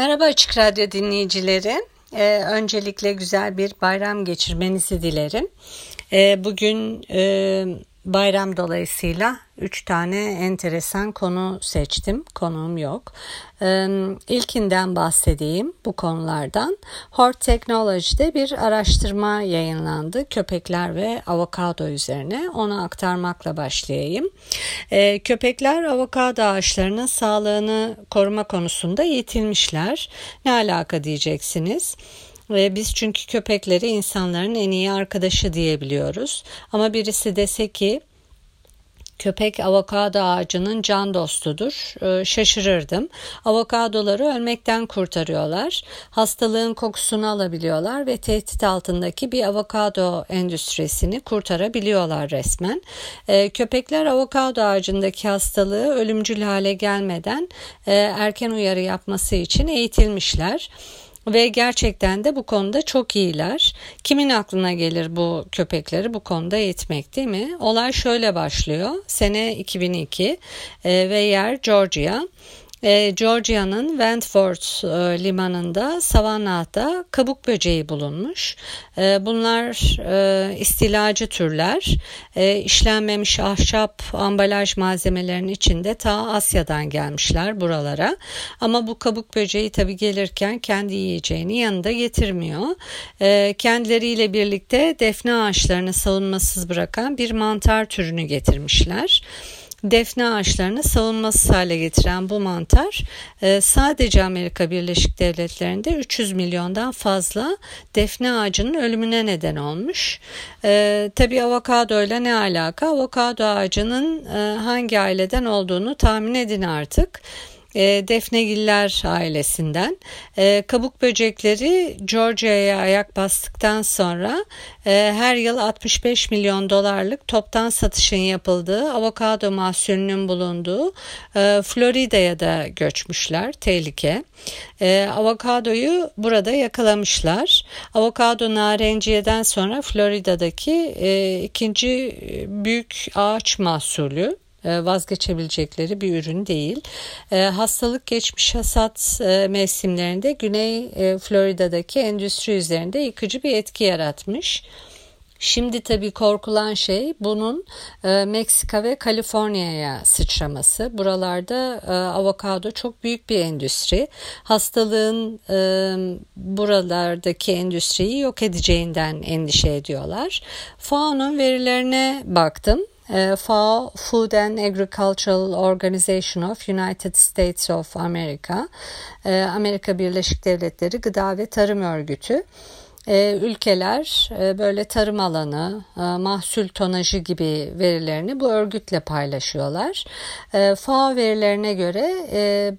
Merhaba Açık Radyo dinleyicileri. Ee, öncelikle güzel bir bayram geçirmenizi dilerim. Ee, bugün e, bayram dolayısıyla 3 tane enteresan konu seçtim. Konuğum yok. Ee, ilkinden bahsedeyim bu konulardan. Hort Technology'de bir araştırma yayınlandı. Köpekler ve avokado üzerine. Onu aktarmakla başlayayım. Ee, köpekler avokado ağaçlarının sağlığını koruma konusunda yetilmişler. Ne alaka diyeceksiniz? Ve biz çünkü köpekleri insanların en iyi arkadaşı diyebiliyoruz. Ama birisi dese ki köpek avokado ağacının can dostudur. Ee, şaşırırdım. Avokadoları ölmekten kurtarıyorlar. Hastalığın kokusunu alabiliyorlar ve tehdit altındaki bir avokado endüstrisini kurtarabiliyorlar resmen. Ee, köpekler avokado ağacındaki hastalığı ölümcül hale gelmeden e, erken uyarı yapması için eğitilmişler ve gerçekten de bu konuda çok iyiler. Kimin aklına gelir bu köpekleri bu konuda eğitmek değil mi? Olay şöyle başlıyor. Sene 2002 e, ve yer Georgia e, Georgia'nın Wentworth e, limanında Savannah'da kabuk böceği bulunmuş. E, bunlar e, istilacı türler. E, işlenmemiş ahşap ambalaj malzemelerinin içinde ta Asya'dan gelmişler buralara. Ama bu kabuk böceği tabi gelirken kendi yiyeceğini yanında getirmiyor. E, kendileriyle birlikte defne ağaçlarını savunmasız bırakan bir mantar türünü getirmişler defne ağaçlarını savunmasız hale getiren bu mantar e, sadece Amerika Birleşik Devletleri'nde 300 milyondan fazla defne ağacının ölümüne neden olmuş. E, Tabi avokado ile ne alaka? Avokado ağacının e, hangi aileden olduğunu tahmin edin artık defnegiller ailesinden. E, kabuk böcekleri Georgia'ya ayak bastıktan sonra e, her yıl 65 milyon dolarlık toptan satışın yapıldığı avokado mahsulünün bulunduğu e, Florida'ya da göçmüşler. Tehlike. E, avokadoyu burada yakalamışlar. Avokado narenciyeden sonra Florida'daki e, ikinci büyük ağaç mahsulü e, vazgeçebilecekleri bir ürün değil. E, hastalık geçmiş hasat e, mevsimlerinde Güney Florida'daki endüstri üzerinde yıkıcı bir etki yaratmış. Şimdi tabii korkulan şey bunun e, Meksika ve Kaliforniya'ya sıçraması. Buralarda e, avokado çok büyük bir endüstri. Hastalığın e, buralardaki endüstriyi yok edeceğinden endişe ediyorlar. FAO'nun verilerine baktım. E, FAO Food and Agricultural Organization of United States of America e, Amerika Birleşik Devletleri Gıda ve Tarım Örgütü e, ülkeler böyle tarım alanı, mahsul tonajı gibi verilerini bu örgütle paylaşıyorlar. FAO verilerine göre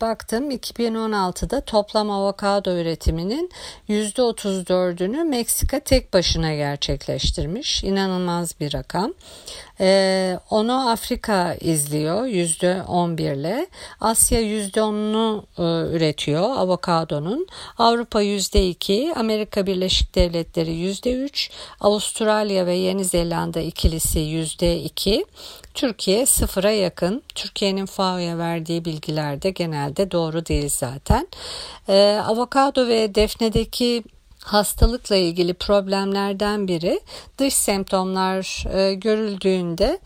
baktım 2016'da toplam avokado üretiminin %34'ünü Meksika tek başına gerçekleştirmiş. İnanılmaz bir rakam. Ee, onu Afrika izliyor yüzde on birle. Asya yüzde onunu e, üretiyor avokadonun. Avrupa yüzde iki, Amerika Birleşik Devletleri yüzde üç, Avustralya ve Yeni Zelanda ikilisi yüzde iki. Türkiye sıfıra yakın. Türkiye'nin FAO'ya verdiği bilgiler de genelde doğru değil zaten. Ee, avokado ve defnedeki hastalıkla ilgili problemlerden biri dış semptomlar e, görüldüğünde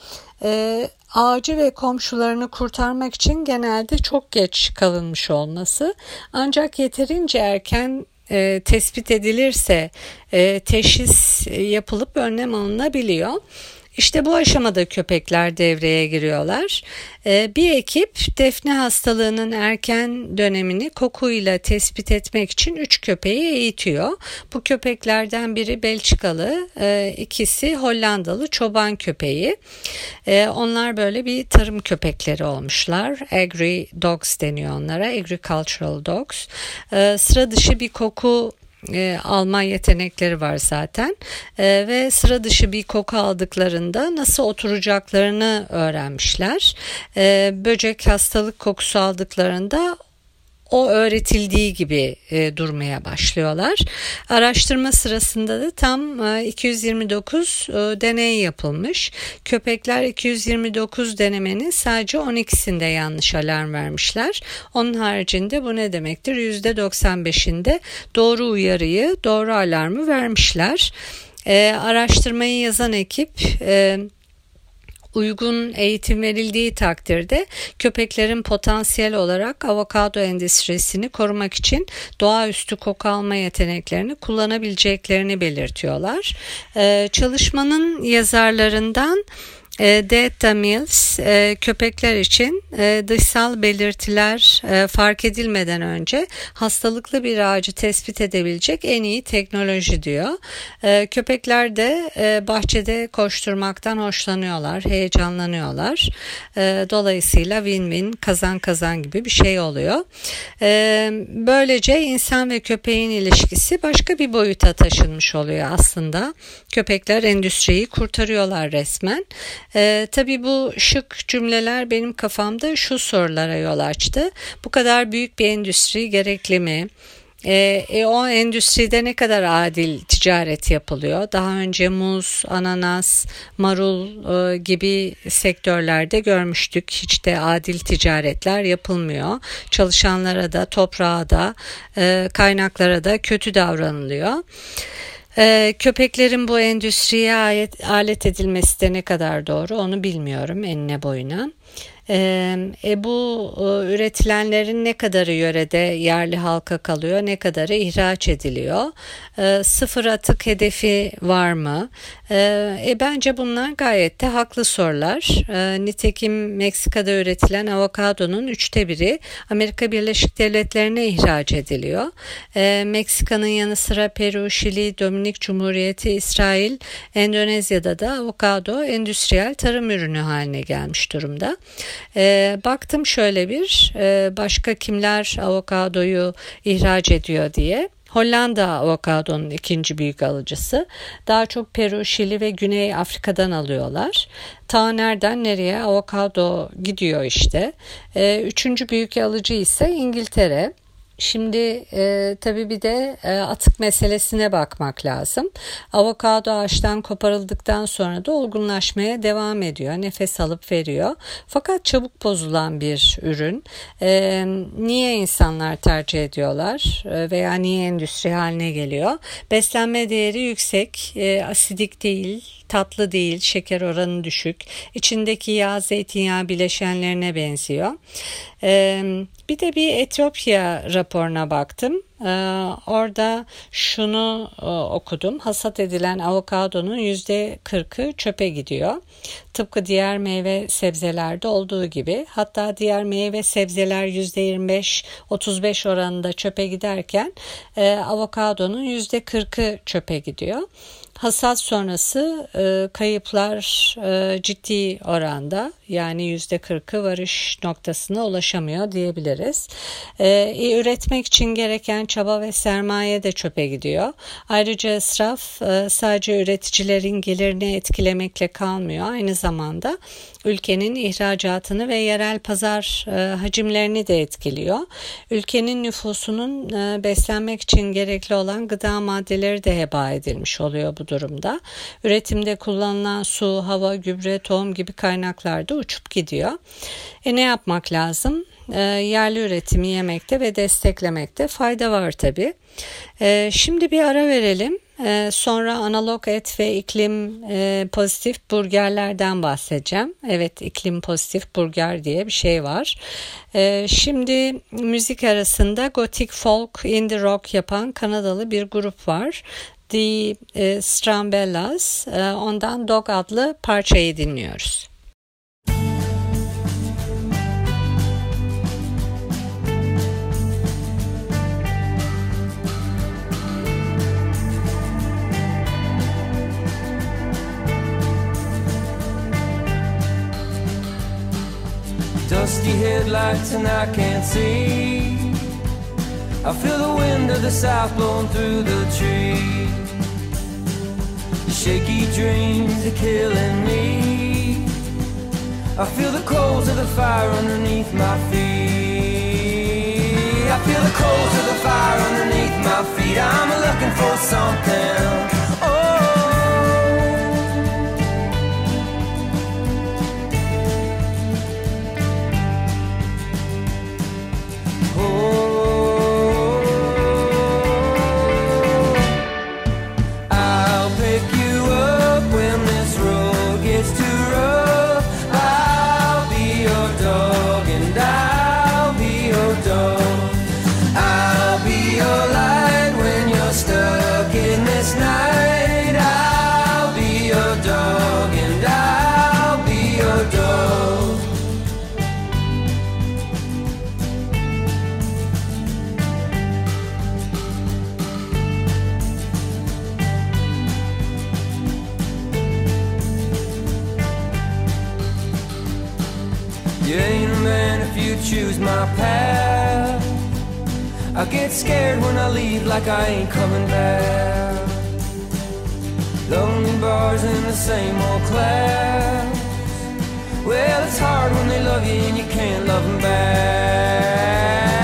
e, ağacı ve komşularını kurtarmak için genelde çok geç kalınmış olması ancak yeterince erken e, tespit edilirse e, teşhis yapılıp önlem alınabiliyor. İşte bu aşamada köpekler devreye giriyorlar. Ee, bir ekip defne hastalığının erken dönemini kokuyla tespit etmek için üç köpeği eğitiyor. Bu köpeklerden biri Belçikalı, e, ikisi Hollandalı çoban köpeği. E, onlar böyle bir tarım köpekleri olmuşlar. Agri dogs deniyor onlara, agricultural dogs. E, sıra dışı bir koku e, alma yetenekleri var zaten e, ve sıra dışı bir koku aldıklarında nasıl oturacaklarını öğrenmişler. E, böcek hastalık kokusu aldıklarında o öğretildiği gibi e, durmaya başlıyorlar. Araştırma sırasında da tam e, 229 e, deney yapılmış. Köpekler 229 denemenin sadece 12'sinde yanlış alarm vermişler. Onun haricinde bu ne demektir? %95'inde doğru uyarıyı, doğru alarmı vermişler. E, araştırmayı yazan ekip e, uygun eğitim verildiği takdirde köpeklerin potansiyel olarak avokado endüstrisini korumak için doğaüstü koku alma yeteneklerini kullanabileceklerini belirtiyorlar. Ee, çalışmanın yazarlarından Data Mills e, köpekler için e, dışsal belirtiler e, fark edilmeden önce hastalıklı bir ağacı tespit edebilecek en iyi teknoloji diyor. E, köpekler de e, bahçede koşturmaktan hoşlanıyorlar, heyecanlanıyorlar. E, dolayısıyla win-win kazan kazan gibi bir şey oluyor. E, böylece insan ve köpeğin ilişkisi başka bir boyuta taşınmış oluyor aslında. Köpekler endüstriyi kurtarıyorlar resmen. E, tabii bu şık cümleler benim kafamda şu sorulara yol açtı. Bu kadar büyük bir endüstri gerekli mi? E, e, o endüstride ne kadar adil ticaret yapılıyor? Daha önce muz, ananas, marul e, gibi sektörlerde görmüştük. Hiç de adil ticaretler yapılmıyor. Çalışanlara da, toprağa da, e, kaynaklara da kötü davranılıyor. Ee, köpeklerin bu endüstriye alet, edilmesi de ne kadar doğru onu bilmiyorum enine boyuna. E, bu e, üretilenlerin ne kadarı yörede yerli halka kalıyor, ne kadarı ihraç ediliyor? E, sıfır atık hedefi var mı? E, e, bence bunlar gayet de haklı sorular. E, nitekim Meksika'da üretilen avokadonun üçte biri Amerika Birleşik Devletleri'ne ihraç ediliyor. E, Meksika'nın yanı sıra Peru, Şili, Dominik Cumhuriyeti, İsrail, Endonezya'da da avokado endüstriyel tarım ürünü haline gelmiş durumda. E, baktım şöyle bir e, başka kimler avokadoyu ihraç ediyor diye. Hollanda avokadonun ikinci büyük alıcısı. Daha çok Peru, Şili ve Güney Afrika'dan alıyorlar. Ta nereden nereye avokado gidiyor işte. E, üçüncü büyük alıcı ise İngiltere. Şimdi e, tabii bir de e, atık meselesine bakmak lazım. Avokado ağaçtan koparıldıktan sonra da olgunlaşmaya devam ediyor. Nefes alıp veriyor. Fakat çabuk bozulan bir ürün. E, niye insanlar tercih ediyorlar e, veya niye endüstri haline geliyor? Beslenme değeri yüksek, e, asidik değil, tatlı değil, şeker oranı düşük. İçindeki yağ, zeytinyağı bileşenlerine benziyor. Ee, bir de bir Etiyopya raporuna baktım. Ee, orada şunu e, okudum. Hasat edilen avokadonun yüzde 40'ı çöpe gidiyor. Tıpkı diğer meyve sebzelerde olduğu gibi. Hatta diğer meyve sebzeler yüzde 25-35 oranında çöpe giderken e, avokadonun yüzde 40'ı çöpe gidiyor. Hasat sonrası e, kayıplar e, ciddi oranda yani yüzde kırkı varış noktasına ulaşamıyor diyebiliriz. E, üretmek için gereken çaba ve sermaye de çöpe gidiyor. Ayrıca israf e, sadece üreticilerin gelirini etkilemekle kalmıyor. Aynı zamanda ülkenin ihracatını ve yerel pazar e, hacimlerini de etkiliyor. Ülkenin nüfusunun e, beslenmek için gerekli olan gıda maddeleri de heba edilmiş oluyor bu durumda. Üretimde kullanılan su, hava, gübre, tohum gibi kaynaklarda uçup gidiyor. E ne yapmak lazım? E, yerli üretimi yemekte ve desteklemekte fayda var tabi. E, şimdi bir ara verelim. E, sonra analog et ve iklim e, pozitif burgerlerden bahsedeceğim. Evet iklim pozitif burger diye bir şey var. E, şimdi müzik arasında gotik folk indie rock yapan Kanadalı bir grup var. The Strambellas. Ondan Dog adlı parçayı dinliyoruz. Dusty headlights and I can't see. I feel the wind of the south blowing through the trees. Shaky dreams are killing me. I feel the coals of the fire underneath my feet. I feel the coals of the fire underneath my feet. I'm looking for something. I get scared when I leave like I ain't coming back. Lonely bars in the same old class. Well, it's hard when they love you and you can't love them back.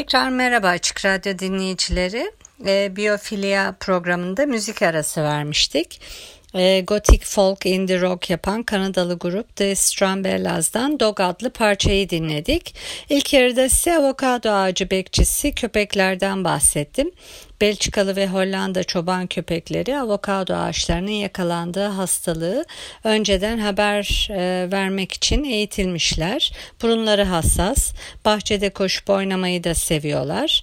Tekrar merhaba Açık Radyo dinleyicileri. E, Biyofilia programında müzik arası vermiştik. E, Gothic Folk Indie Rock yapan Kanadalı grup The Strambellas'dan Dog adlı parçayı dinledik. İlk yarıda size avokado ağacı bekçisi köpeklerden bahsettim. Belçikalı ve Hollanda çoban köpekleri avokado ağaçlarının yakalandığı hastalığı önceden haber e, vermek için eğitilmişler. Burunları hassas, bahçede koşup oynamayı da seviyorlar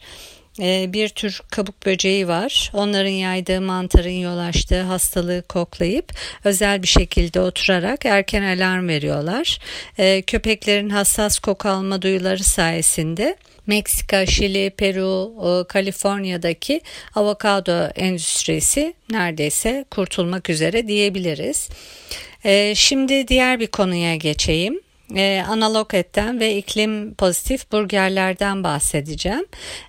bir tür kabuk böceği var. Onların yaydığı mantarın yol açtığı hastalığı koklayıp özel bir şekilde oturarak erken alarm veriyorlar. E, köpeklerin hassas koku alma duyuları sayesinde Meksika, Şili, Peru, Kaliforniya'daki avokado endüstrisi neredeyse kurtulmak üzere diyebiliriz. E, şimdi diğer bir konuya geçeyim e, analog etten ve iklim pozitif burgerlerden bahsedeceğim.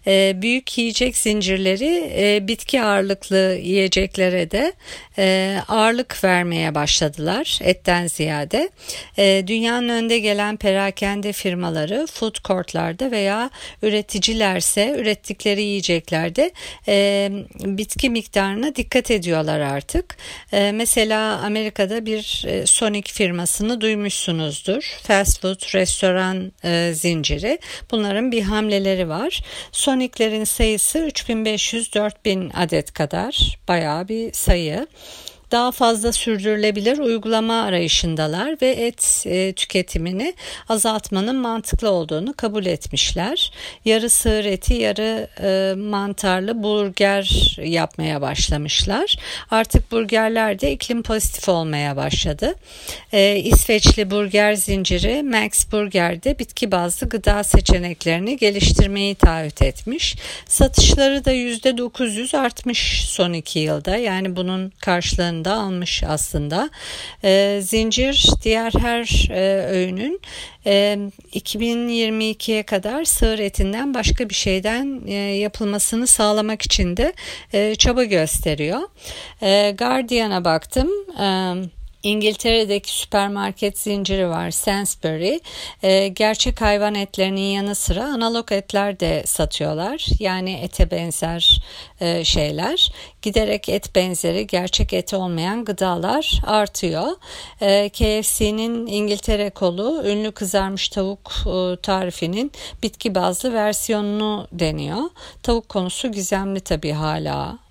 E, büyük yiyecek zincirleri e, bitki ağırlıklı yiyeceklere de e, ağırlık vermeye başladılar etten ziyade. E, dünyanın önde gelen perakende firmaları food courtlarda veya üreticilerse ürettikleri yiyeceklerde bitki miktarına dikkat ediyorlar artık. Mesela Amerika'da bir Sonic firmasını duymuşsunuzdur fast food restoran e, zinciri. Bunların bir hamleleri var. Sonic'lerin sayısı 3500-4000 adet kadar. Bayağı bir sayı daha fazla sürdürülebilir uygulama arayışındalar ve et e, tüketimini azaltmanın mantıklı olduğunu kabul etmişler. Yarı sığır eti, yarı e, mantarlı burger yapmaya başlamışlar. Artık burgerler de iklim pozitif olmaya başladı. E, İsveçli burger zinciri Max Burger'de bitki bazlı gıda seçeneklerini geliştirmeyi taahhüt etmiş. Satışları da %900 artmış son iki yılda. Yani bunun karşılığını karşılığında almış aslında. E, zincir diğer her e, öğünün e, 2022'ye kadar sığır etinden başka bir şeyden e, yapılmasını sağlamak için de e, çaba gösteriyor. E, Guardian'a baktım. E, İngiltere'deki süpermarket zinciri var Sainsbury. E, gerçek hayvan etlerinin yanı sıra analog etler de satıyorlar. Yani ete benzer e, şeyler. Giderek et benzeri gerçek et olmayan gıdalar artıyor. E, KFC'nin İngiltere kolu ünlü kızarmış tavuk e, tarifinin bitki bazlı versiyonunu deniyor. Tavuk konusu gizemli tabii hala ee,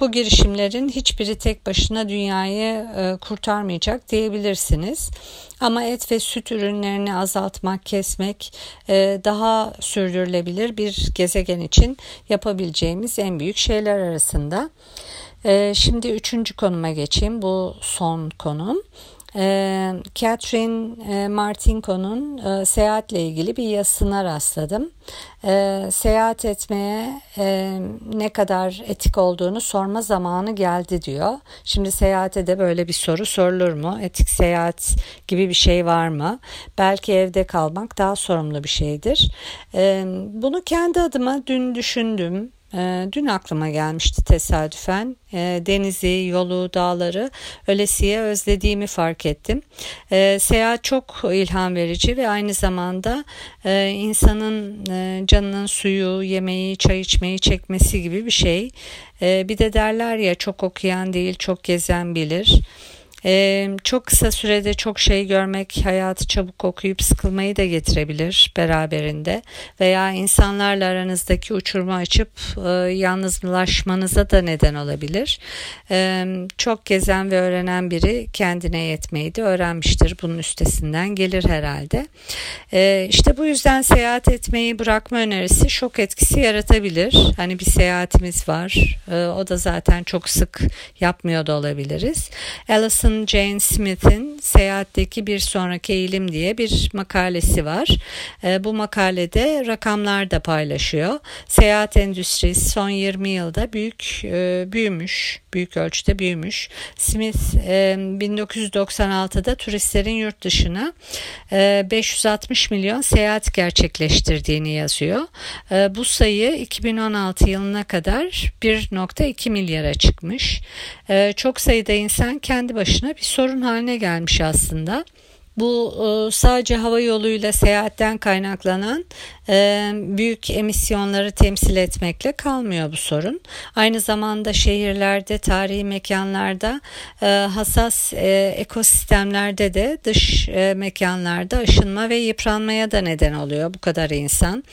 bu girişimlerin hiçbiri tek başına dünyayı e, kurtarmayacak diyebilirsiniz. Ama et ve süt ürünlerini azaltmak, kesmek e, daha sürdürülebilir bir gezegen için yapabileceğimiz en büyük şeyler arasında. E, şimdi üçüncü konuma geçeyim. Bu son konum. E, Catherine e, Martinko'nun e, seyahatle ilgili bir yazısına rastladım. E, seyahat etmeye e, ne kadar etik olduğunu sorma zamanı geldi diyor. Şimdi seyahate de böyle bir soru sorulur mu? Etik seyahat gibi bir şey var mı? Belki evde kalmak daha sorumlu bir şeydir. E, bunu kendi adıma dün düşündüm. Ee, dün aklıma gelmişti tesadüfen. Ee, denizi, yolu, dağları ölesiye özlediğimi fark ettim. Ee, seyahat çok ilham verici ve aynı zamanda e, insanın e, canının suyu, yemeği, çay içmeyi çekmesi gibi bir şey. Bir de derler ya çok okuyan değil çok gezen bilir. Ee, çok kısa sürede çok şey görmek hayatı çabuk okuyup sıkılmayı da getirebilir beraberinde veya insanlarla aranızdaki uçurma açıp e, yalnızlaşmanıza da neden olabilir. Ee, çok gezen ve öğrenen biri kendine yetmeyi de öğrenmiştir. Bunun üstesinden gelir herhalde. Ee, işte bu yüzden seyahat etmeyi bırakma önerisi şok etkisi yaratabilir. Hani bir seyahatimiz var. Ee, o da zaten çok sık yapmıyor da olabiliriz. Alison Susan Jane Smith'in Seyahatteki Bir Sonraki Eğilim diye bir makalesi var. E, bu makalede rakamlar da paylaşıyor. Seyahat endüstrisi son 20 yılda büyük e, büyümüş, büyük ölçüde büyümüş. Smith e, 1996'da turistlerin yurt dışına e, 560 milyon seyahat gerçekleştirdiğini yazıyor. E, bu sayı 2016 yılına kadar 1.2 milyara çıkmış. E, çok sayıda insan kendi başına başına bir sorun haline gelmiş aslında. Bu e, sadece hava yoluyla seyahatten kaynaklanan e, büyük emisyonları temsil etmekle kalmıyor bu sorun. Aynı zamanda şehirlerde, tarihi mekanlarda, e, hassas ekosistemlerde de dış mekanlarda aşınma ve yıpranmaya da neden oluyor bu kadar insan.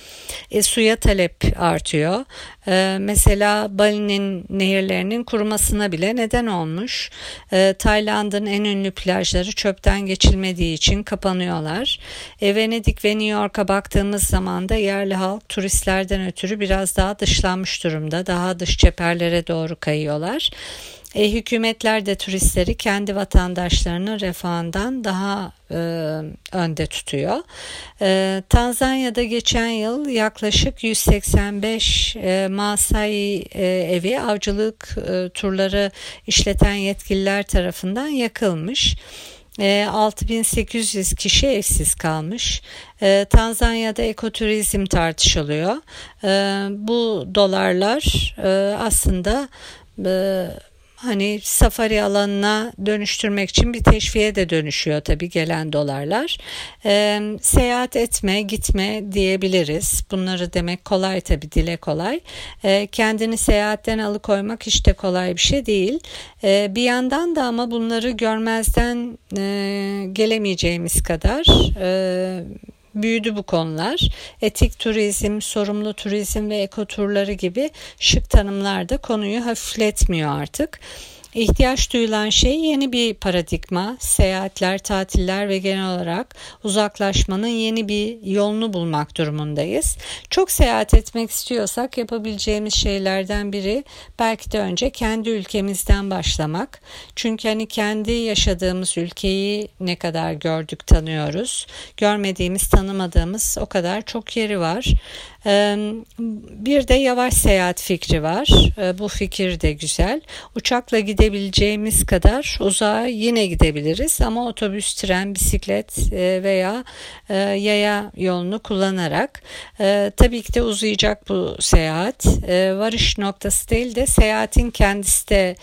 E, suya talep artıyor. E, mesela Bali'nin nehirlerinin kurumasına bile neden olmuş. E, Tayland'ın en ünlü plajları çöpten geçilmediği için kapanıyorlar. E, Venedik ve New York'a baktığımız zaman da yerli halk turistlerden ötürü biraz daha dışlanmış durumda. Daha dış cepherlere doğru kayıyorlar. E, hükümetler de turistleri kendi vatandaşlarının refahından daha e, önde tutuyor. E, Tanzanya'da geçen yıl yaklaşık 185 e, Masai e, evi avcılık e, turları işleten yetkililer tarafından yakılmış. 6800 kişi evsiz kalmış. Tanzanya'da ekoturizm tartışılıyor. Bu dolarlar aslında hani safari alanına dönüştürmek için bir teşviğe de dönüşüyor tabii gelen dolarlar. E, seyahat etme, gitme diyebiliriz. Bunları demek kolay tabii dile kolay. E, kendini seyahatten alıkoymak hiç de kolay bir şey değil. E, bir yandan da ama bunları görmezden e, gelemeyeceğimiz kadar e, büyüdü bu konular. Etik turizm, sorumlu turizm ve ekoturları gibi şık tanımlar da konuyu hafifletmiyor artık. İhtiyaç duyulan şey yeni bir paradigma, seyahatler, tatiller ve genel olarak uzaklaşmanın yeni bir yolunu bulmak durumundayız. Çok seyahat etmek istiyorsak yapabileceğimiz şeylerden biri belki de önce kendi ülkemizden başlamak. Çünkü hani kendi yaşadığımız ülkeyi ne kadar gördük, tanıyoruz. Görmediğimiz, tanımadığımız o kadar çok yeri var. Bir de yavaş seyahat fikri var. Bu fikir de güzel. Uçakla gidebileceğimiz kadar uzağa yine gidebiliriz ama otobüs, tren, bisiklet veya yaya yolunu kullanarak tabii ki de uzayacak bu seyahat. Varış noktası değil de seyahatin kendisi de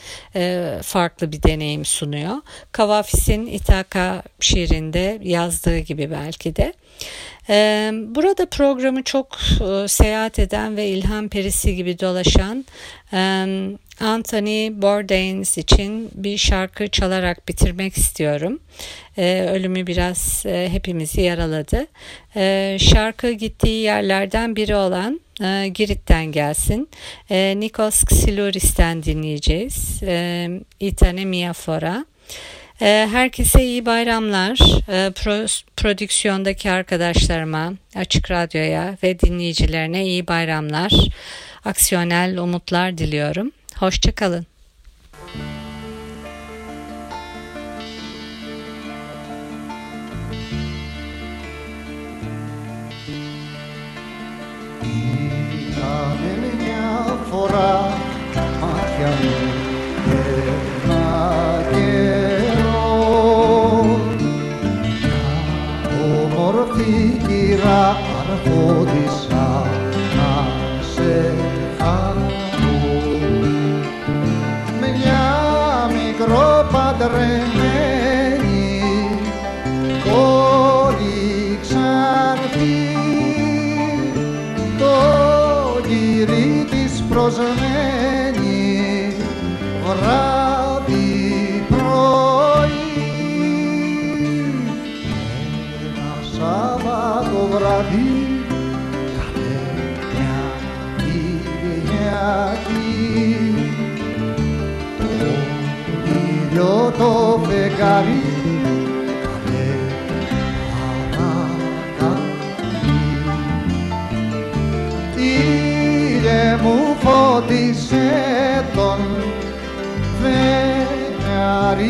farklı bir deneyim sunuyor. Kavafis'in İtaka şiirinde yazdığı gibi belki de. Burada programı çok seyahat eden ve ilham perisi gibi dolaşan Anthony Bourdain için bir şarkı çalarak bitirmek istiyorum. Ölümü biraz hepimizi yaraladı. Şarkı gittiği yerlerden biri olan Girit'ten gelsin. Nikos Xylouris'ten dinleyeceğiz. Itane Mia Fora. Ee, herkese iyi bayramlar. Ee, prodüksiyondaki arkadaşlarıma, Açık Radyo'ya ve dinleyicilerine iyi bayramlar. Aksiyonel umutlar diliyorum. Hoşçakalın. Monterrey. ζευγάρι και μου φώτισε τον φεγγαρί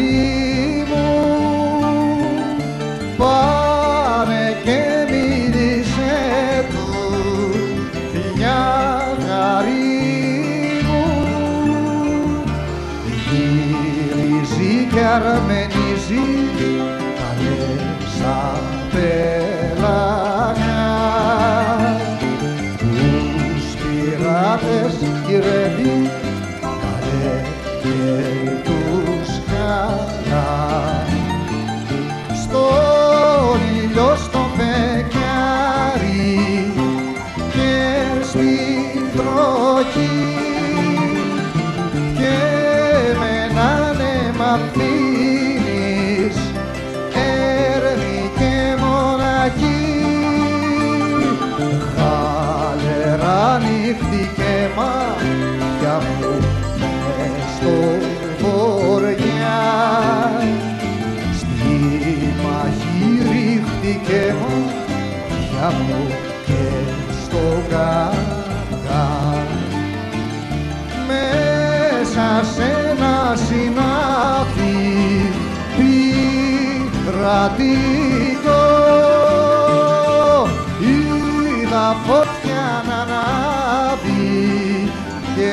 ένα συνάφι πειρατικό. Είδα φωτιά να ανάβει και